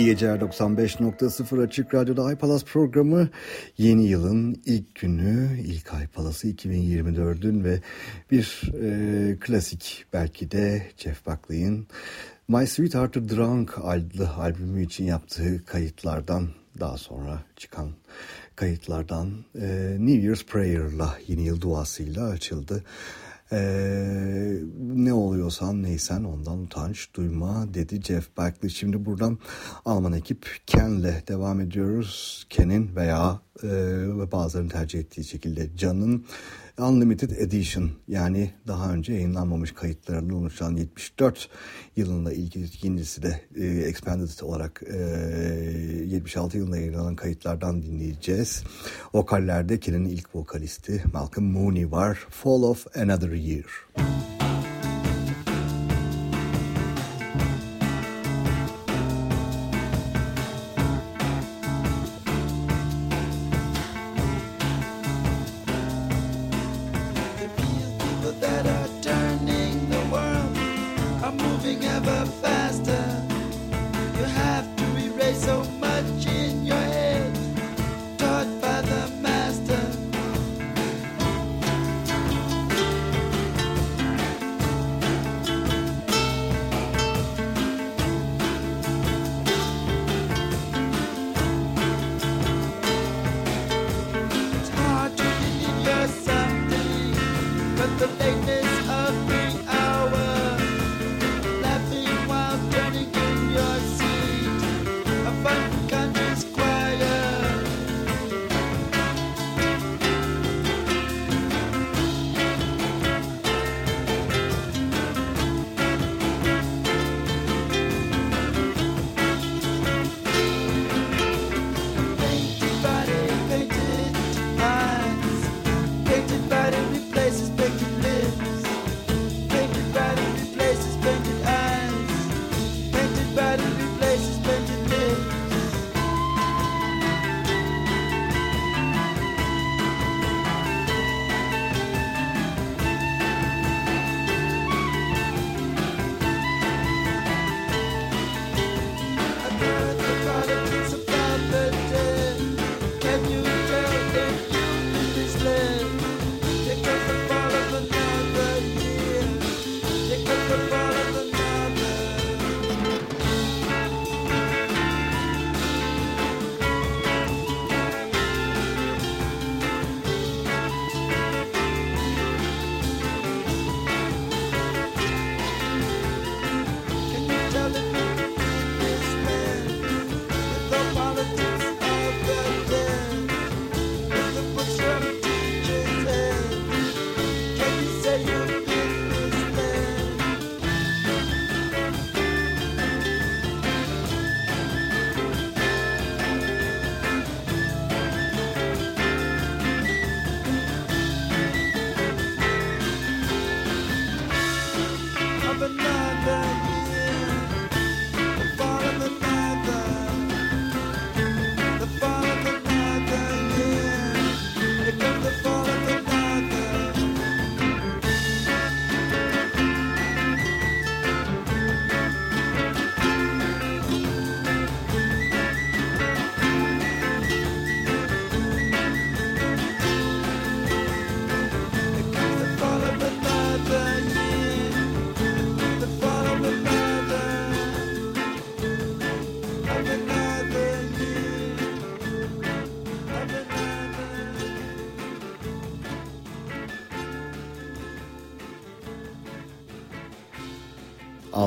İyi geceler 95.0 Açık Radyo'da iPalas programı yeni yılın ilk günü, ilk iPalas'ı 2024'ün ve bir e, klasik belki de Jeff Buckley'in My Sweetheart'ı Drunk adlı albümü için yaptığı kayıtlardan daha sonra çıkan kayıtlardan e, New Year's Prayer'la yeni yıl duasıyla açıldı. Ee, ne oluyorsan neysen ondan utanç duyma dedi Jeff Buckley. Şimdi buradan Alman ekip Ken'le devam ediyoruz. Ken'in veya e, bazılarının tercih ettiği şekilde Can'ın Unlimited Edition yani daha önce yayınlanmamış kayıtlarını oluşan 74 yılında ilk ikincisi de e, Expanded olarak e, 76 yılında yayınlanan kayıtlardan dinleyeceğiz. Vokallerde Ken'in ilk vokalisti Malcolm Mooney var. Fall of Another Year. Müzik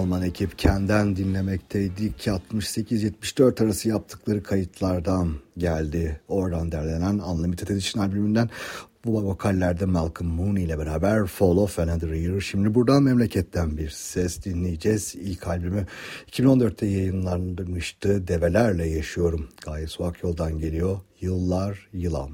Alman ekip Ken'den dinlemekteydik. 68-74 arası yaptıkları kayıtlardan geldi. Oradan derlenen Unlimited Edition albümünden bu vokallerde Malcolm Mooney ile beraber Fall of Another Year. Şimdi buradan memleketten bir ses dinleyeceğiz. İlk albümü 2014'te yayınlanmıştı. Develerle Yaşıyorum. Gayet Suak Yoldan geliyor. Yıllar Yılan.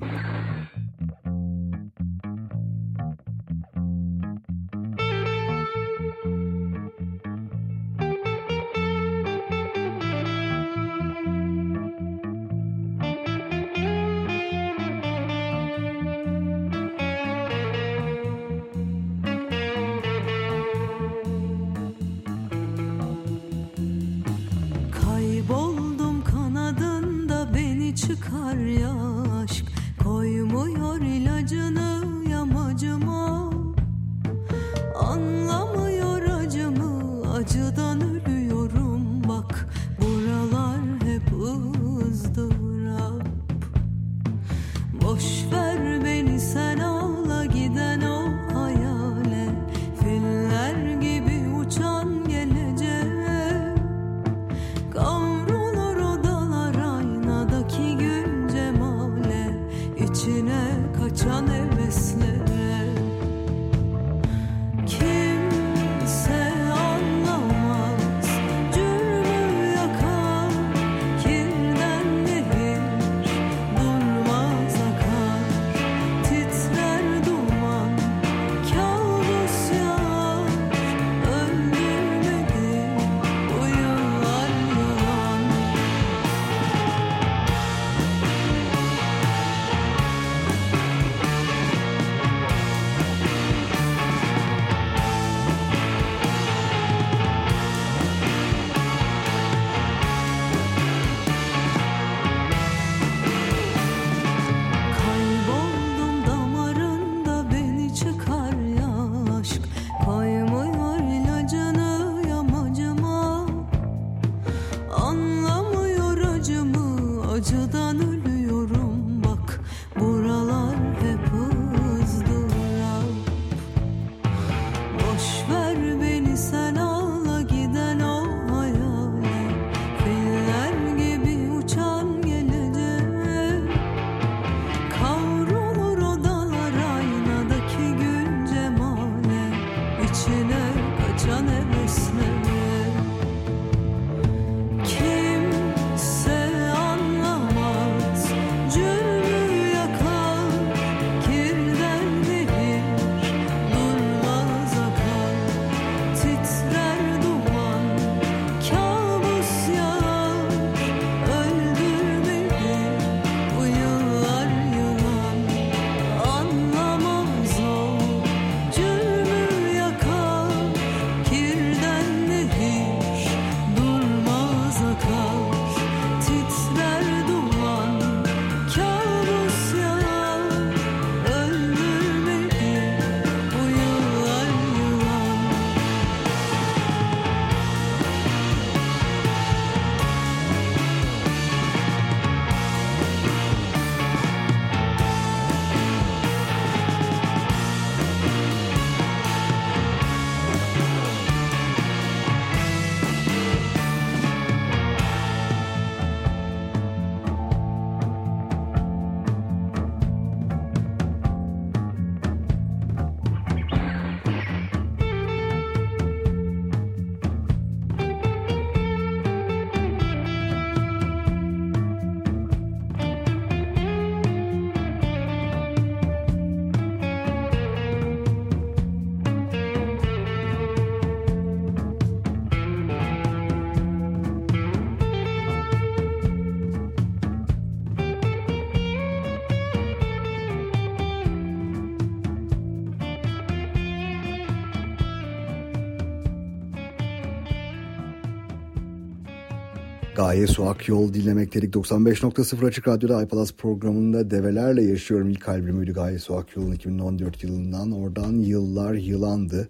Gaye Suak Yol dinlemektedik. 95.0 Açık Radyo'da iPalas programında Develerle Yaşıyorum ilk albümüydü Gaye Suak Yol'un 2014 yılından. Oradan Yıllar Yılandı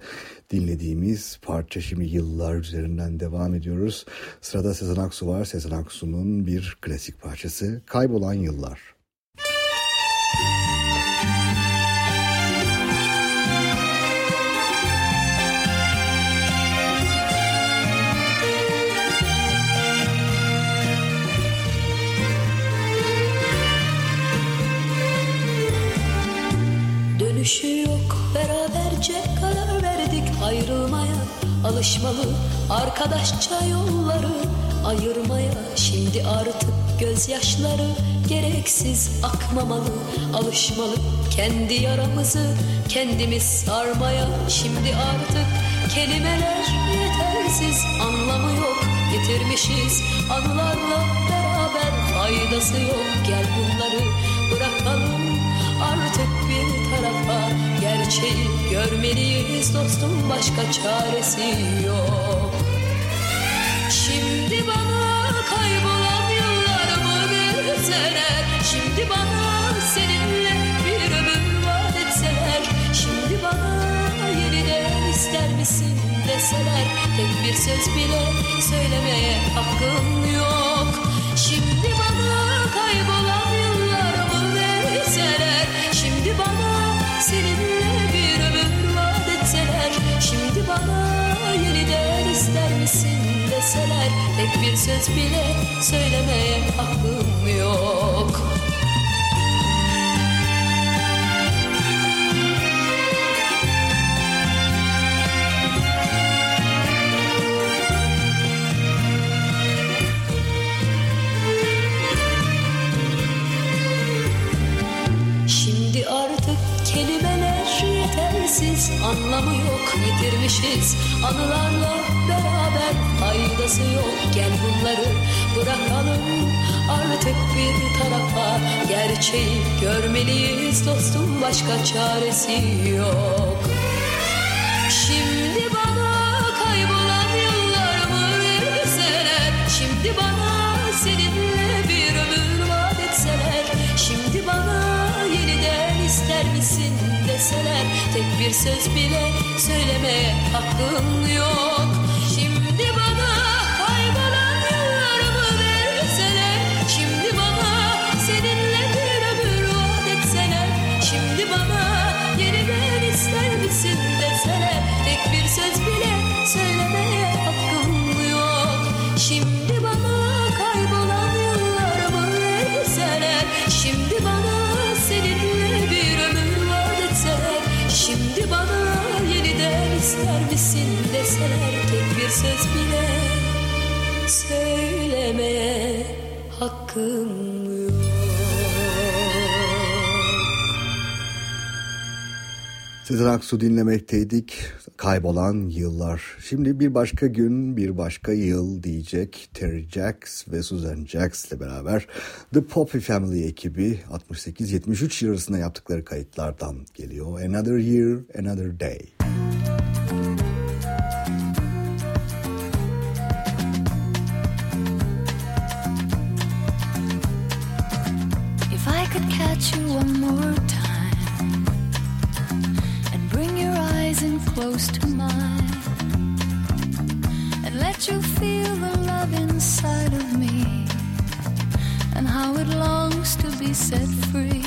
dinlediğimiz parça şimdi yıllar üzerinden devam ediyoruz. Sırada Sezen Aksu var. Sezen Aksu'nun bir klasik parçası Kaybolan Yıllar. Alışmalı arkadaşça yolları ayırmaya. Şimdi artık gözyaşları gereksiz akmamalı. Alışmalı kendi yaramızı kendimiz sarmaya. Şimdi artık kelimeler yetersiz anlamı yok. Yitirmişiz anılarla beraber faydası yok. Gel bunları bırakalım artık bir tarafa gerçeği görmeliyiz dostum başka çaresi yok. Şimdi bana kaybolan yıllarımı versene. Şimdi bana seninle bir ömür vaat etseler. Şimdi bana yeniden ister misin deseler. Tek bir söz bile söylemeye hakkım yok. Yeniden ister misin deseler Tek bir söz bile söylemeye hakkım yok anılarla beraber faydası yok gel bunları bırakalım. Artık bir tarafa gerçeği görmeliyiz. Dostum başka çaresi yok deseler Tek bir söz bile söylemeye hakkım yok hakkım yok Sezen Aksu dinlemekteydik. Kaybolan yıllar. Şimdi bir başka gün, bir başka yıl diyecek Terry Jacks ve Susan Jacks ile beraber The Poppy Family ekibi 68-73 yıl arasında yaptıkları kayıtlardan geliyor. Another Year, Another Day. If could catch you one more time and bring your eyes in close to mine and let you feel the love inside of me and how it longs to be set free.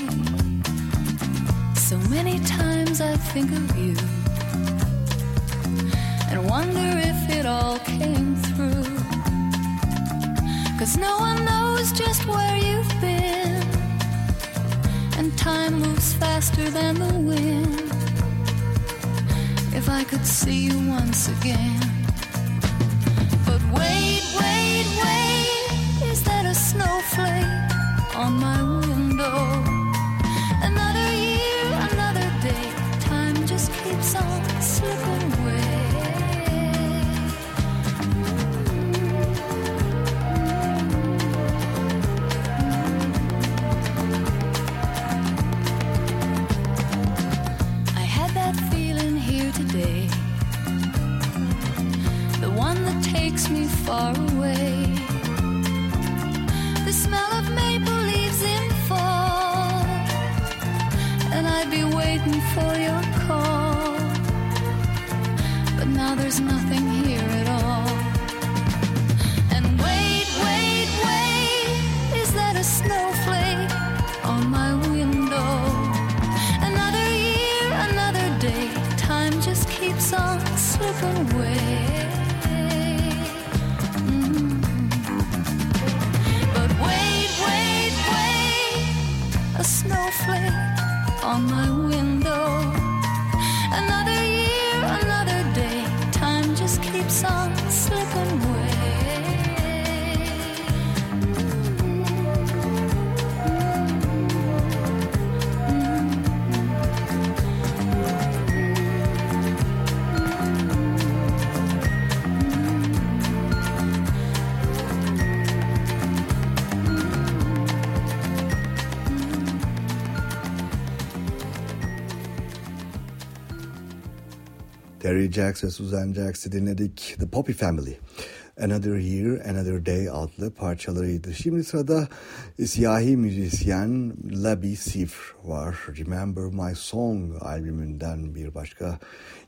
So many times I think of you and wonder if it all came through. Cause no one knows just where you've been. And time moves faster than the wind. If I could see you once again. Terry Jacks ve Susan Jacks'i dinledik. The Poppy Family. Another Year, Another Day adlı parçalarıydı. Şimdi sırada siyahi müzisyen Labi Sif var. Remember My Song albümünden bir başka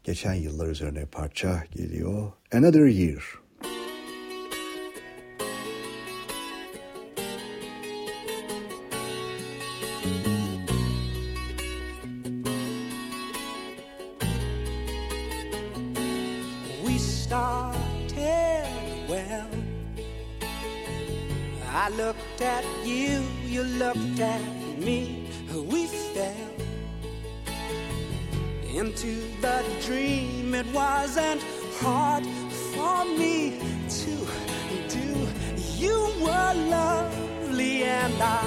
geçen yıllar üzerine parça geliyor. Another Year. Looked at you, you looked at me, we fell into the dream. It wasn't hard for me to do. You were lovely, and I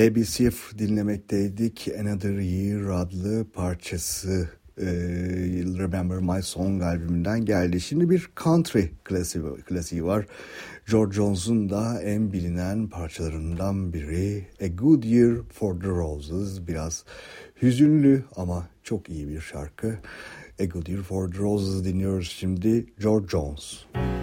Lebi dinlemekteydik. Another Year adlı parçası e, Remember My Song albümünden geldi. Şimdi bir country klasiği, klasiği var. George Jones'un da en bilinen parçalarından biri A Good Year for the Roses. Biraz hüzünlü ama çok iyi bir şarkı. A Good Year for the Roses dinliyoruz şimdi George Jones. Müzik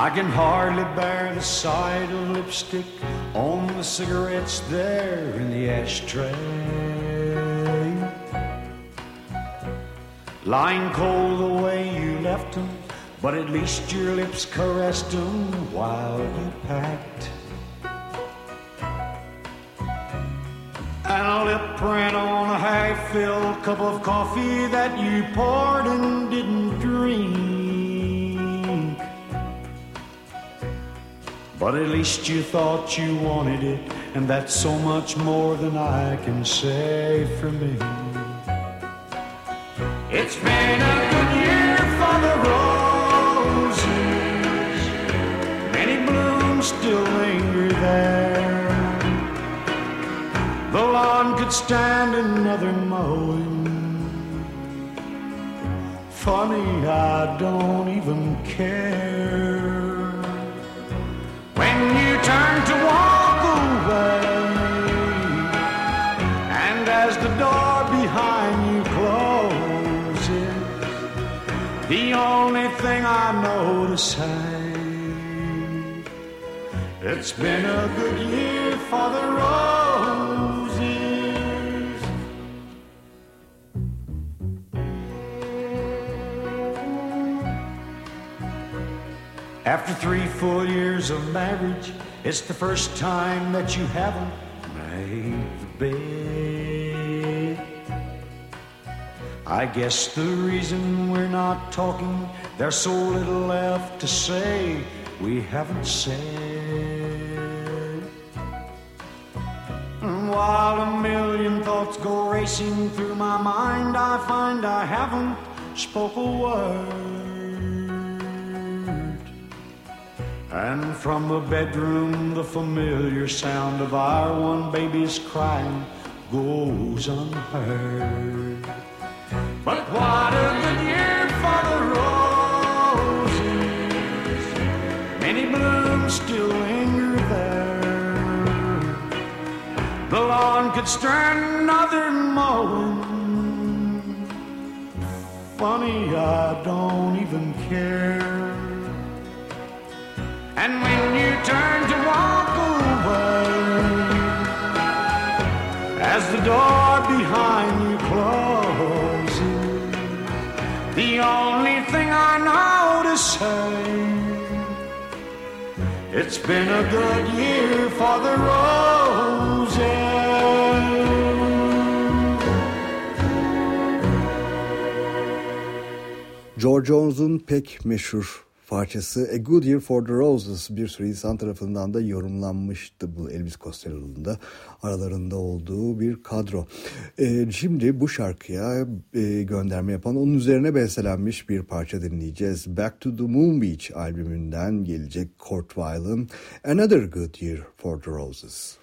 I can hardly bear the sight of lipstick on the cigarettes there in the ashtray. Lying cold the way you left them, but at least your lips caressed them while you packed. And a lip print on a half-filled cup of coffee that you poured and didn't drink. But at least you thought you wanted it, and that's so much more than I can say for me. It's been a good year for the roses. Many blooms still linger there. The lawn could stand another mowing. Funny, I don't even care. Turn to walk away, and as the door behind you closes, the only thing I know to say, it's been a good year for the roses. After three full years of marriage, it's the first time that you haven't made the bed. I guess the reason we're not talking, there's so little left to say we haven't said. And while a million thoughts go racing through my mind, I find I haven't spoke a word. And from the bedroom, the familiar sound of our one baby's crying goes unheard. But what a good year for the roses. Many blooms still linger there. The lawn could stand another mowing. Funny, I don't even care. And when you turn to walk away, as the door behind you closes, the only thing I know to say, it's been a good year for the roses. George Jones'un pek meşhur parçası A Good Year for the Roses bir sürü insan tarafından da yorumlanmıştı bu Elvis Costello'nun da aralarında olduğu bir kadro. Ee, şimdi bu şarkıya e, gönderme yapan onun üzerine bestelenmiş bir parça dinleyeceğiz. Back to the Moon Beach albümünden gelecek Kurt Weill'ın Another Good Year for the Roses.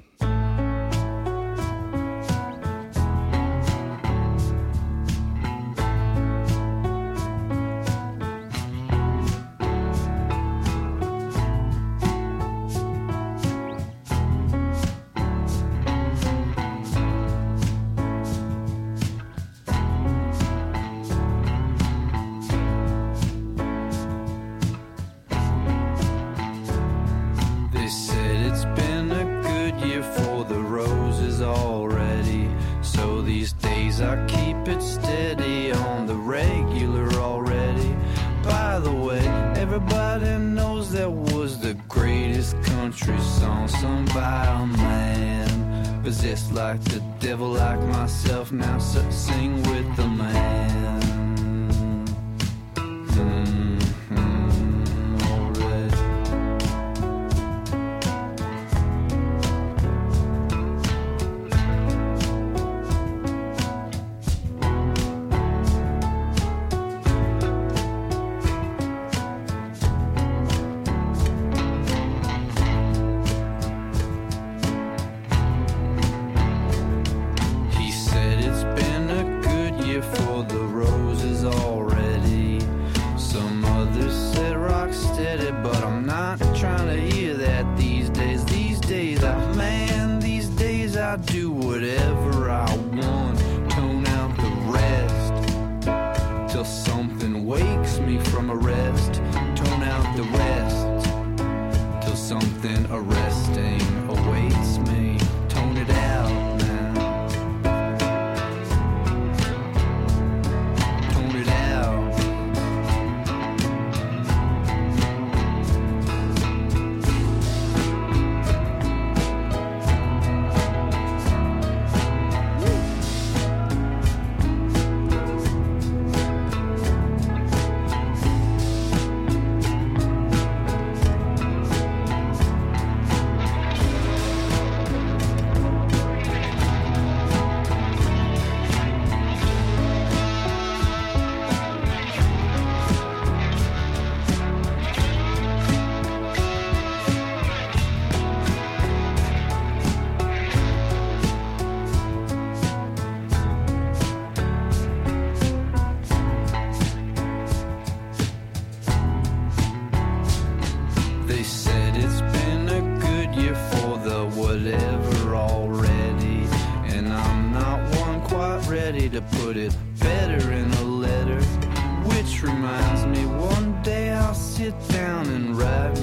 Sit down and write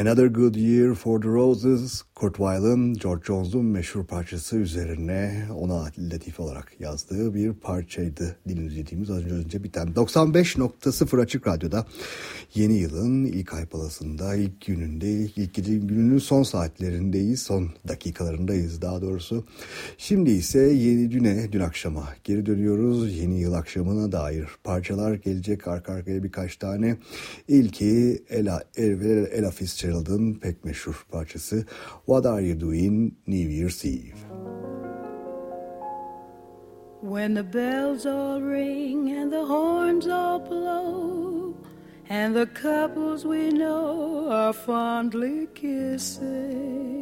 Another Good Year for the Roses, Kurt Weill'ın George Jones'un meşhur parçası üzerine ona latif olarak yazdığı bir parçaydı. Dinleyeceğimiz az önce biten 95.0 Açık Radyo'da yeni yılın ilk ay palasında, ilk gününde, ilk gününün son saatlerindeyiz, son dakikalarındayız daha doğrusu. Şimdi ise yeni düne, dün akşama geri dönüyoruz. Yeni yıl akşamına dair parçalar gelecek arka arkaya birkaç tane. İlki Ella, Ella, Ella Fitzgerald'ın pek meşhur parçası What Are You Doing New Year's Eve? When the bells all ring and the horns all blow, and the couples we know are fondly kissing,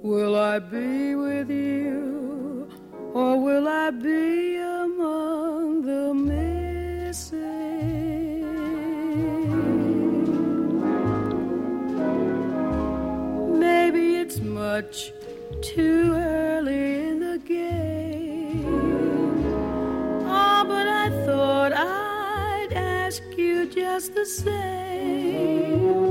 will I be with you, or will I be among the missing? maybe it's much too early in the game. Oh, but I thought I'd ask you just the same.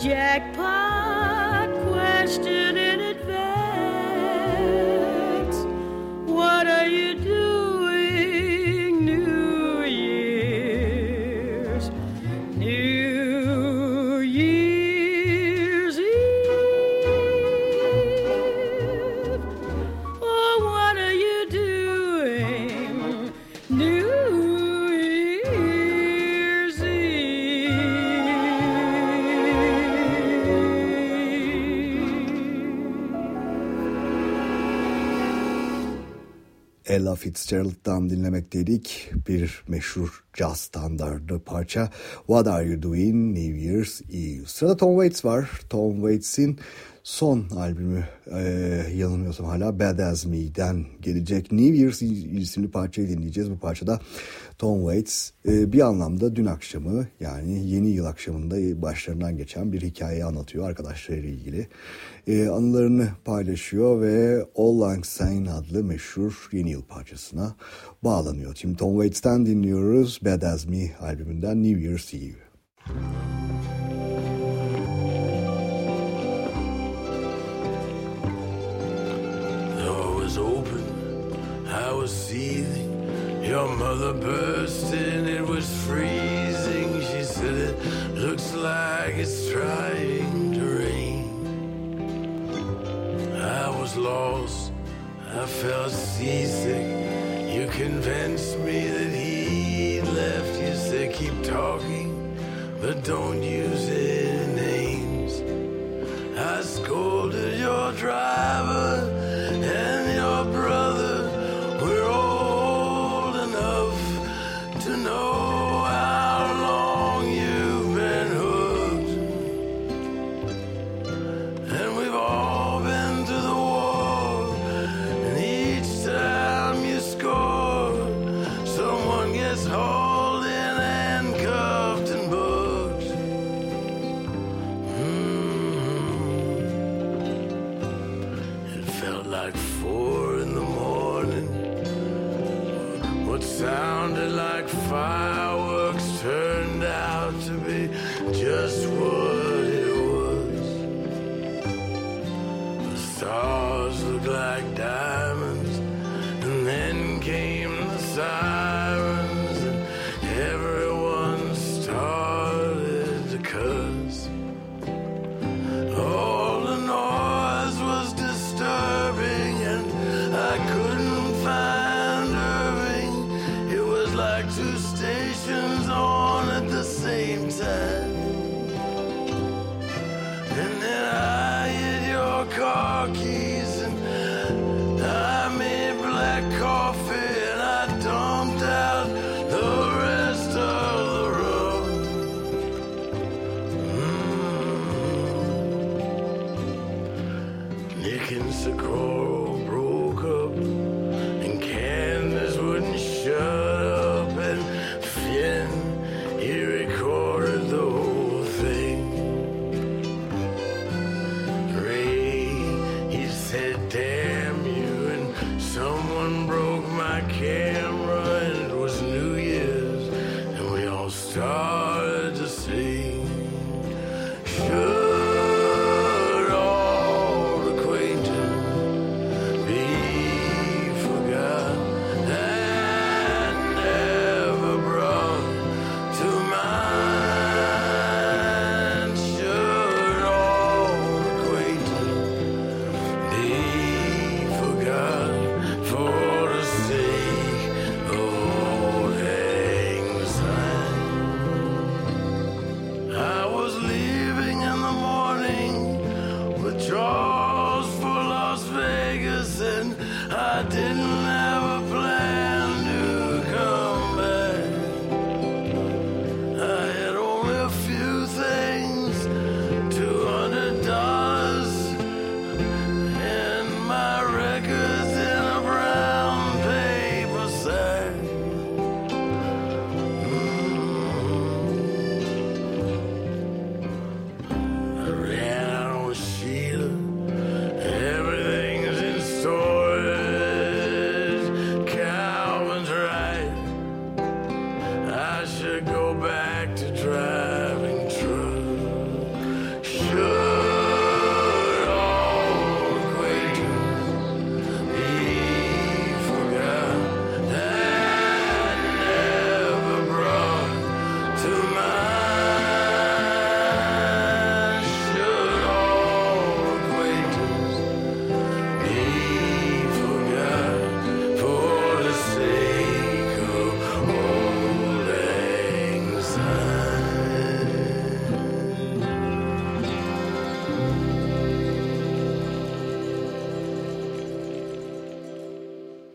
Jack Fitzgerald'dan dinlemekteydik. Bir meşhur caz standardı parça What Are You Doing New Year's Eve. Sırada Tom Waits var. Tom Waits'in son albümü e, yanılmıyorsam hala Bad As Me'den gelecek. New Year's isimli parçayı dinleyeceğiz. Bu parçada Tom Waits e, bir anlamda dün akşamı yani yeni yıl akşamında başlarından geçen bir hikayeyi anlatıyor arkadaşlarıyla ilgili. E, anılarını paylaşıyor ve All Lang Syne adlı meşhur yeni yıl parçasına bağlanıyor. Şimdi Tom Waits'ten dinliyoruz Bad As Me albümünden New Year's Eve. Your mother burst in, it was freezing. She said, It looks like it's trying to rain. I was lost, I felt seasick. You convinced me that he'd left. You said, Keep talking, but don't use any names. I scolded your driver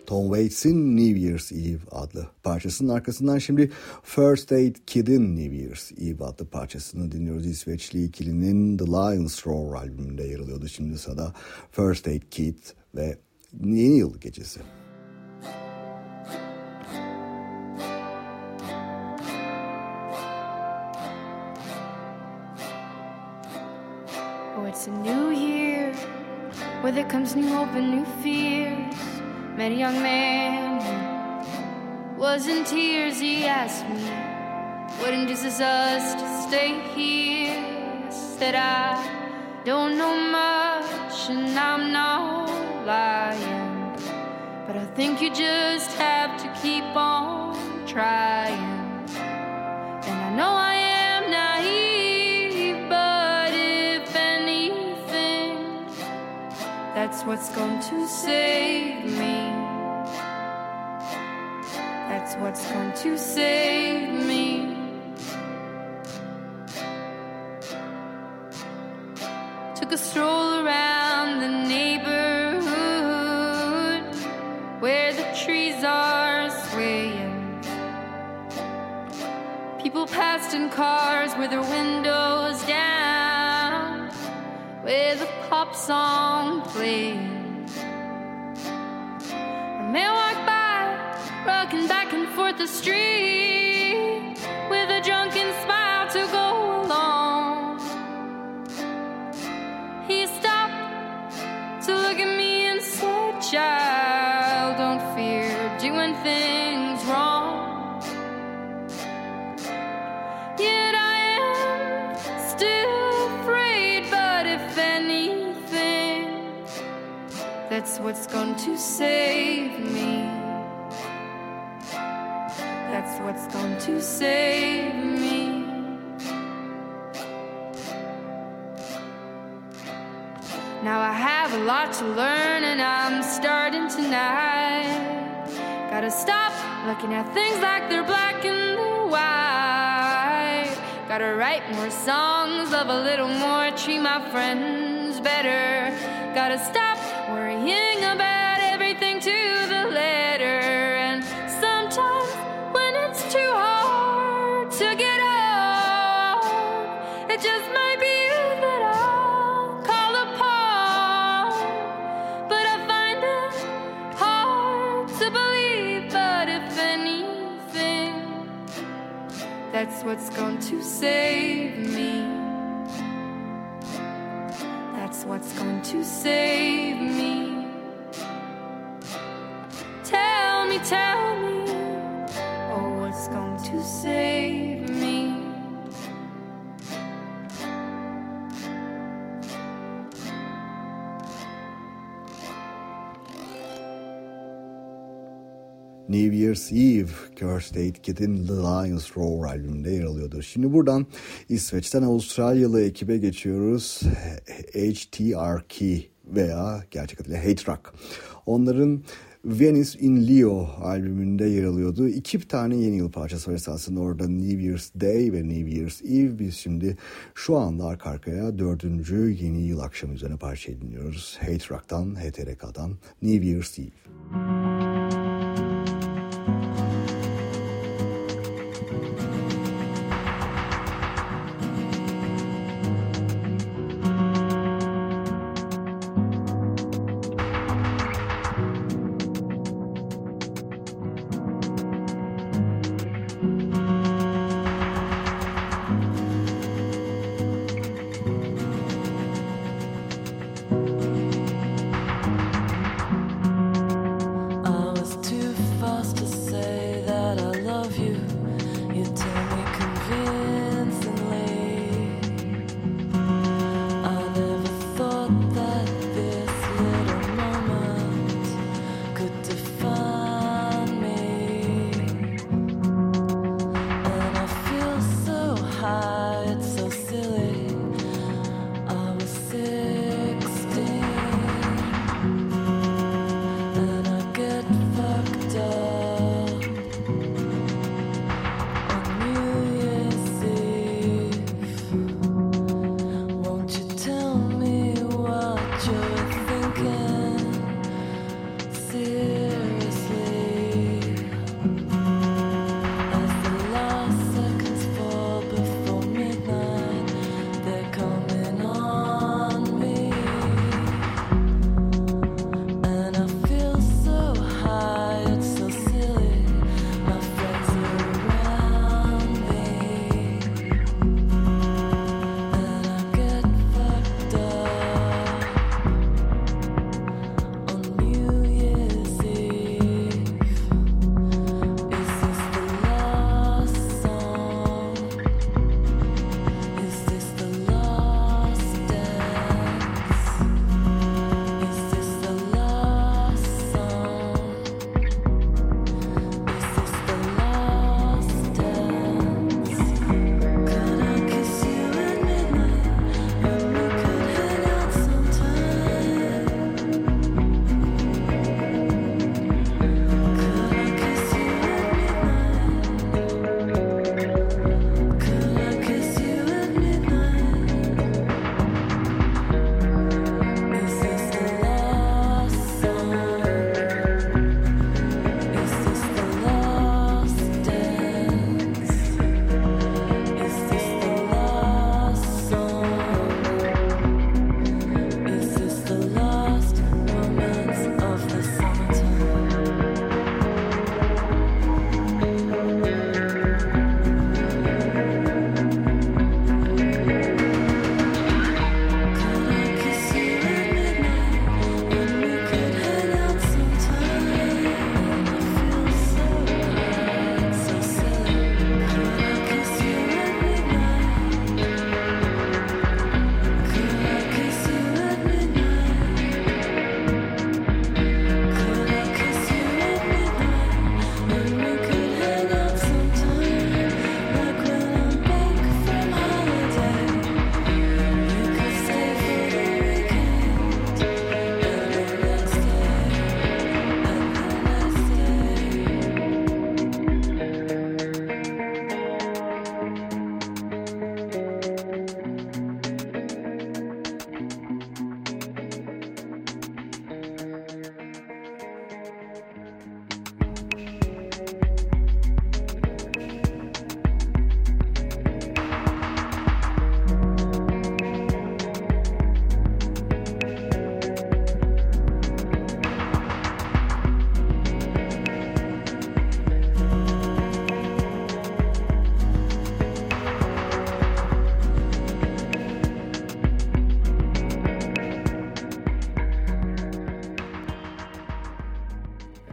Tom Waits'in New Year's Eve adlı parçasının arkasından şimdi First Aid Kid'in New Year's Eve adlı parçasını dinliyoruz. İsveçli ikilinin The Lions Roar albümünde yer alıyordu. Şimdi sana First Aid Kid ve Yeni Yıl Gecesi. Oh, it's a new year where there comes new hope and new fears. Met a young man who was in tears. He asked me, What induces us to stay here? I said, I don't know much and I'm not lying. But I think you just have to keep on trying. And I know I am naive, but if anything, that's what's going to save me. That's what's going to save me. Took a stroll around the neighborhood where the trees are swaying. People passed in cars with their windows down, with a pop song playing. Forth the street, with a drunken smile to go along. He stopped to look at me and said, Child, don't fear doing things wrong. Yet I am still afraid, but if anything, that's what's going to save me. What's going to save me. Now I have a lot to learn, and I'm starting tonight. Gotta stop Looking at things like they're black and they're white. Gotta write more songs, love a little more, treat my friends better. Gotta stop worrying about that's what's going to save me. That's what's going to save me. Tell me, tell me, oh, what's going to save me? New Year's Eve, Curse Date Kid'in The Lions Roar albümünde yer alıyordu. Şimdi buradan İsveç'ten Avustralyalı ekibe geçiyoruz. HTRK veya gerçek adıyla Hate Rock. Onların Venice in Leo albümünde yer alıyordu. İki tane yeni yıl parçası var esasında orada New Year's Day ve New Year's Eve. Biz şimdi şu anda arka arkaya dördüncü yeni yıl akşamı üzerine parçayı dinliyoruz. Hate Rock'tan, HTRK'dan New Year's Eve. Hate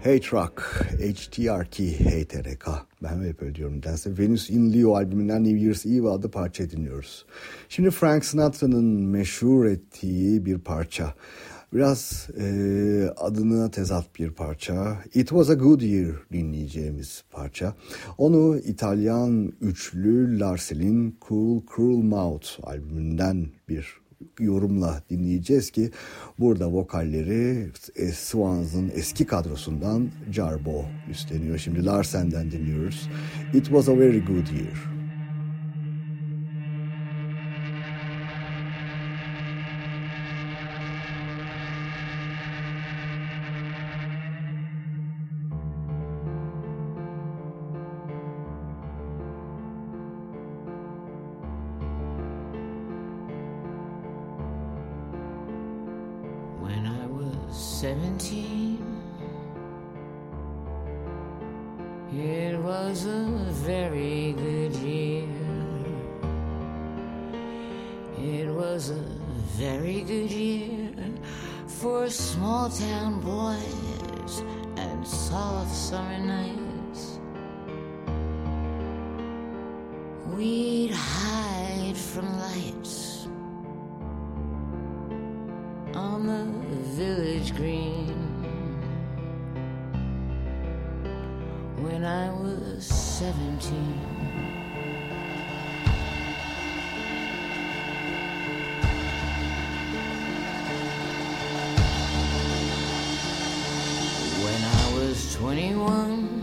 Rock, HTRK, HTRK. Ben hep öyle diyorum nedense. Venus in Leo albümünden New Year's Eve adlı parça dinliyoruz. Şimdi Frank Sinatra'nın meşhur ettiği bir parça. Biraz e, adına tezat bir parça. It Was A Good Year dinleyeceğimiz parça. Onu İtalyan üçlü Larsel'in Cool Cruel Mouth albümünden bir yorumla dinleyeceğiz ki burada vokalleri e, Swans'ın eski kadrosundan Jarbo üstleniyor. Şimdi Larsen'den dinliyoruz. It was a very good year. one.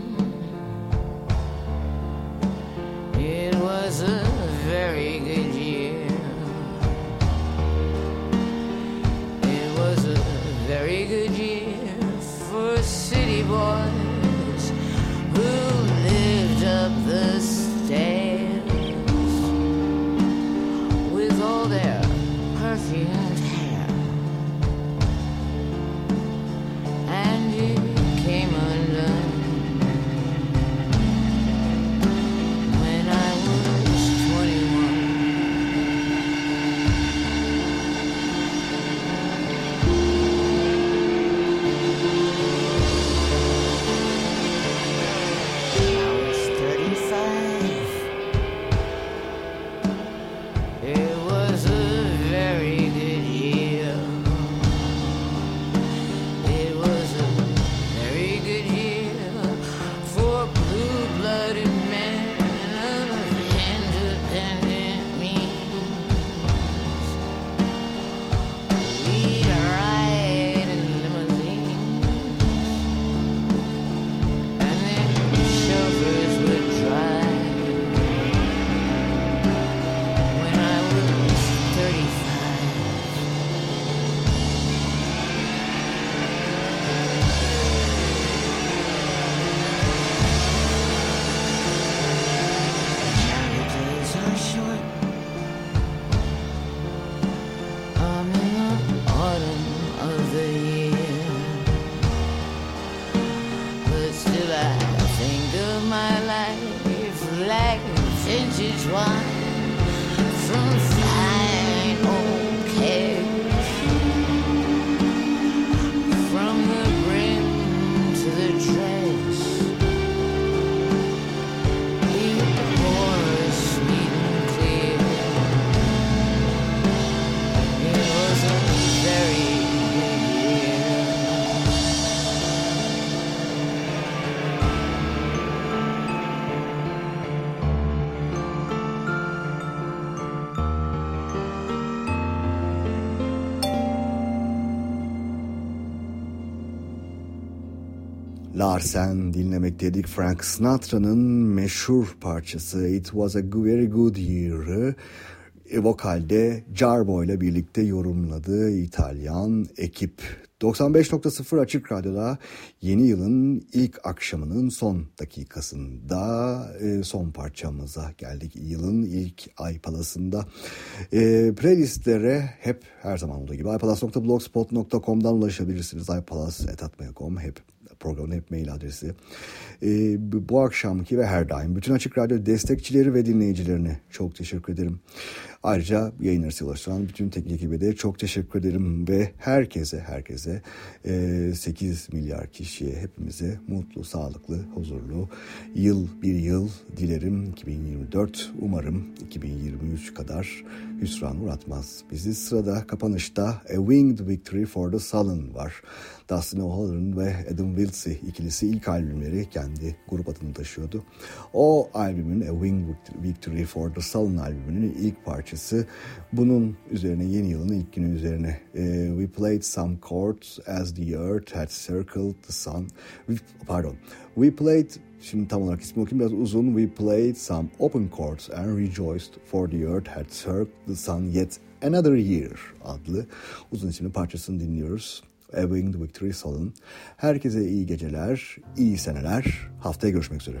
Larsen dinlemekteydik. Frank Sinatra'nın meşhur parçası It Was A Very Good Year'ı vokalde Jarbo ile birlikte yorumladığı İtalyan ekip 95.0 Açık Radyo'da yeni yılın ilk akşamının son dakikasında e, son parçamıza geldik. Yılın ilk ay palasında. E, playlistlere hep her zaman olduğu gibi ipalas.blogspot.com'dan ulaşabilirsiniz. ipalas.com hep programın hep mail adresi. E, bu akşamki ve her daim bütün Açık Radyo destekçileri ve dinleyicilerine çok teşekkür ederim. Ayrıca yayınları ulaştıran bütün teknik ekibe de çok teşekkür ederim ve herkese herkese e, 8 milyar kişiye hepimize mutlu, sağlıklı, huzurlu yıl bir yıl dilerim 2024 umarım 2023 kadar hüsran uğratmaz. Bizi sırada kapanışta A Winged Victory for the Sullen var. Dustin O'Halloran ve Adam Wiltsey ikilisi ilk albümleri kendi grup adını taşıyordu. O albümün A Winged Victory for the Sullen albümünün ilk parçası. Bunun üzerine yeni yılın ilk günü üzerine e, We played some chords as the earth had circled the sun. Pardon. We played Şimdi tam olarak ismi okuyayım biraz uzun. We played some open chords and rejoiced for the earth had circled the sun yet another year adlı uzun isimli parçasını dinliyoruz. A Winged Victory Salon. Herkese iyi geceler, iyi seneler. Haftaya görüşmek üzere.